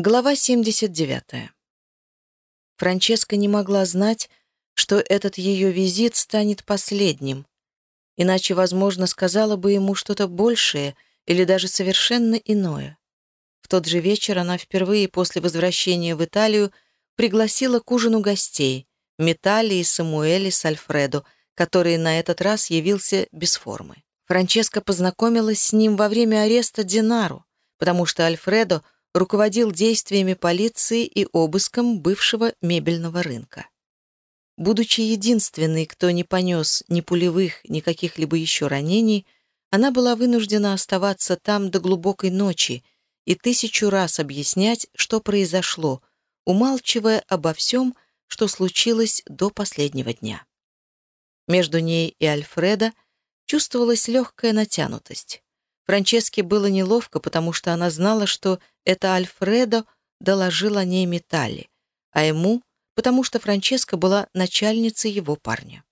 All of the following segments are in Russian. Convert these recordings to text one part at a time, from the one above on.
Глава 79. Франческа не могла знать, что этот ее визит станет последним, иначе, возможно, сказала бы ему что-то большее или даже совершенно иное. В тот же вечер она впервые после возвращения в Италию пригласила к ужину гостей — Металли и Самуэли с Альфредо, который на этот раз явился без формы. Франческа познакомилась с ним во время ареста Динару, потому что Альфредо — руководил действиями полиции и обыском бывшего мебельного рынка. Будучи единственной, кто не понес ни пулевых, ни каких-либо еще ранений, она была вынуждена оставаться там до глубокой ночи и тысячу раз объяснять, что произошло, умалчивая обо всем, что случилось до последнего дня. Между ней и Альфреда чувствовалась легкая натянутость. Франческе было неловко, потому что она знала, что это Альфредо доложил о ней Металли, а ему — потому что Франческа была начальницей его парня.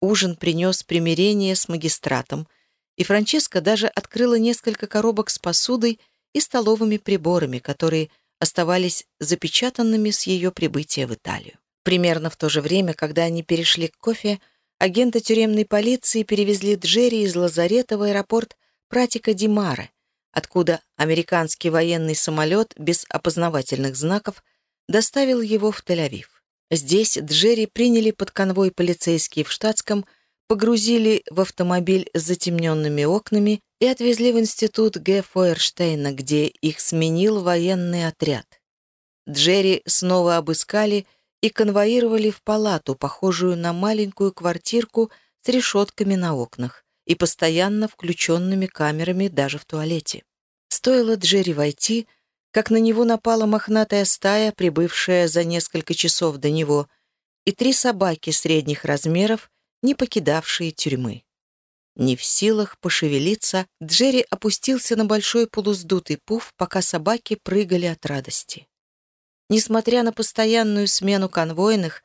Ужин принес примирение с магистратом, и Франческа даже открыла несколько коробок с посудой и столовыми приборами, которые оставались запечатанными с ее прибытия в Италию. Примерно в то же время, когда они перешли к кофе, агенты тюремной полиции перевезли Джерри из лазарета в аэропорт Пратика Димара, откуда американский военный самолет без опознавательных знаков доставил его в Тель-Авив. Здесь Джерри приняли под конвой полицейские в штатском, погрузили в автомобиль с затемненными окнами и отвезли в институт Г. Фойерштейна, где их сменил военный отряд. Джерри снова обыскали и конвоировали в палату, похожую на маленькую квартирку с решетками на окнах и постоянно включенными камерами даже в туалете. Стоило Джерри войти, как на него напала мохнатая стая, прибывшая за несколько часов до него, и три собаки средних размеров, не покидавшие тюрьмы. Не в силах пошевелиться, Джерри опустился на большой полуздутый пуф, пока собаки прыгали от радости. Несмотря на постоянную смену конвойных,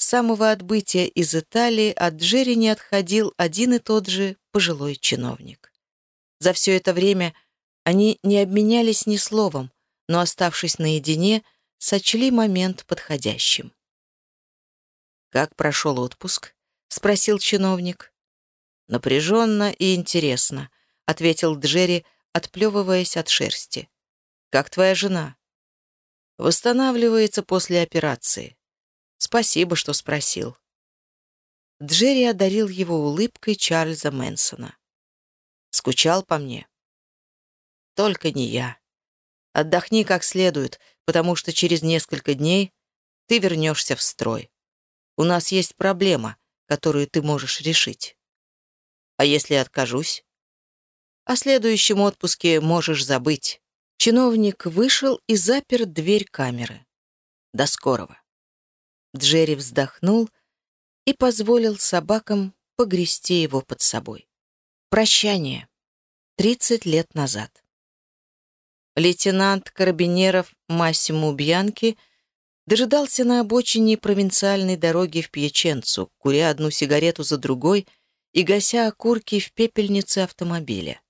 с самого отбытия из Италии от Джерри не отходил один и тот же пожилой чиновник. За все это время они не обменялись ни словом, но, оставшись наедине, сочли момент подходящим. «Как прошел отпуск?» — спросил чиновник. «Напряженно и интересно», — ответил Джерри, отплевываясь от шерсти. «Как твоя жена?» «Восстанавливается после операции. Спасибо, что спросил». Джерри одарил его улыбкой Чарльза Мэнсона. «Скучал по мне?» «Только не я. Отдохни как следует, потому что через несколько дней ты вернешься в строй. У нас есть проблема, которую ты можешь решить. А если откажусь? О следующем отпуске можешь забыть». Чиновник вышел и запер дверь камеры. «До скорого». Джерри вздохнул и позволил собакам погрести его под собой. Прощание. 30 лет назад. Лейтенант карабинеров Массимо Бьянки дожидался на обочине провинциальной дороги в Пьяченцу, куря одну сигарету за другой и гася окурки в пепельнице автомобиля.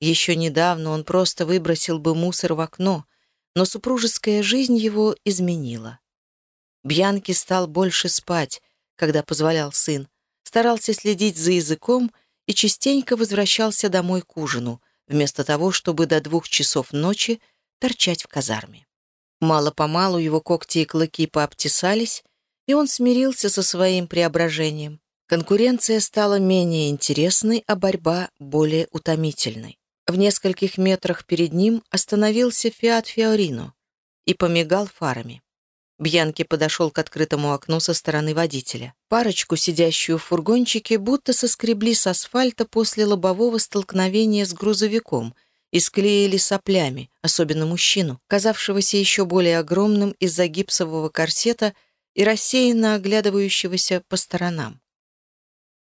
Еще недавно он просто выбросил бы мусор в окно, но супружеская жизнь его изменила. Бьянки стал больше спать, когда позволял сын, старался следить за языком и частенько возвращался домой к ужину, вместо того, чтобы до двух часов ночи торчать в казарме. Мало-помалу его когти и клыки пообтесались, и он смирился со своим преображением. Конкуренция стала менее интересной, а борьба более утомительной. В нескольких метрах перед ним остановился «Фиат Фиорино» и помигал фарами. Бьянки подошел к открытому окну со стороны водителя. Парочку, сидящую в фургончике, будто соскребли с асфальта после лобового столкновения с грузовиком и склеили соплями, особенно мужчину, казавшегося еще более огромным из-за гипсового корсета и рассеянно оглядывающегося по сторонам.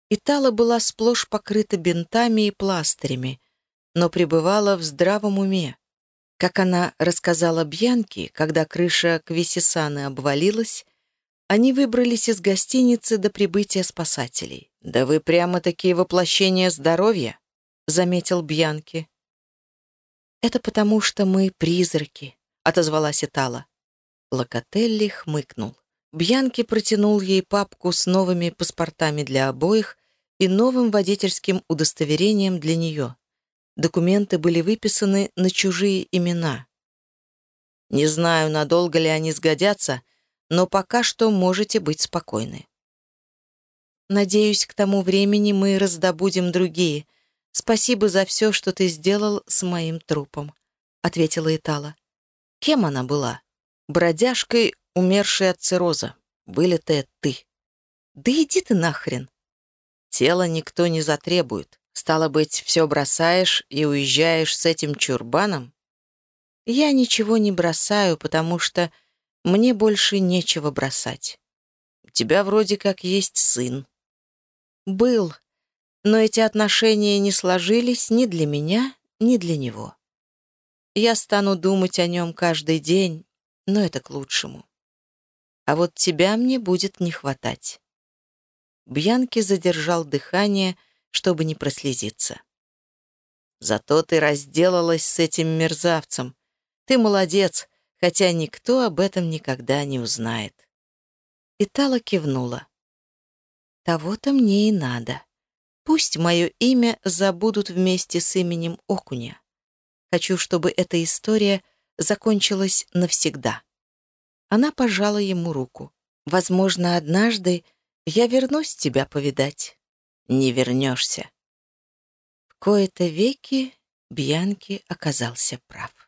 Итала была сплошь покрыта бинтами и пластырями, но пребывала в здравом уме. Как она рассказала Бьянке, когда крыша Квисисаны обвалилась, они выбрались из гостиницы до прибытия спасателей. «Да вы прямо-таки воплощение здоровья», — заметил Бьянки. «Это потому, что мы призраки», — отозвалась Итала. Локотелли хмыкнул. Бьянки протянул ей папку с новыми паспортами для обоих и новым водительским удостоверением для нее. Документы были выписаны на чужие имена. Не знаю, надолго ли они сгодятся, но пока что можете быть спокойны. Надеюсь, к тому времени мы раздобудем другие. Спасибо за все, что ты сделал с моим трупом», — ответила Итала. Кем она была? Бродяжкой, умершей от цирроза. Вылитая ты. Да иди ты нахрен. Тело никто не затребует. Стало быть, все бросаешь и уезжаешь с этим чурбаном? Я ничего не бросаю, потому что мне больше нечего бросать. У тебя вроде как есть сын. Был, но эти отношения не сложились ни для меня, ни для него. Я стану думать о нем каждый день, но это к лучшему. А вот тебя мне будет не хватать. Бьянки задержал дыхание, чтобы не прослезиться. Зато ты разделалась с этим мерзавцем. Ты молодец, хотя никто об этом никогда не узнает. Итала кивнула. Того-то мне и надо. Пусть мое имя забудут вместе с именем Окуня. Хочу, чтобы эта история закончилась навсегда. Она пожала ему руку. Возможно, однажды я вернусь тебя повидать. Не вернешься. В кои-то веки Бьянки оказался прав.